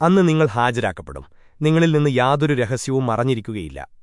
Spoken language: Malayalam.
അന്ന് നിങ്ങൾ ഹാജരാക്കപ്പെടും. നിങ്ങളിൽ നിന്ന് യാതൊരു രഹസ്യവും മറഞ്ഞിരിക്കുകയില്ല.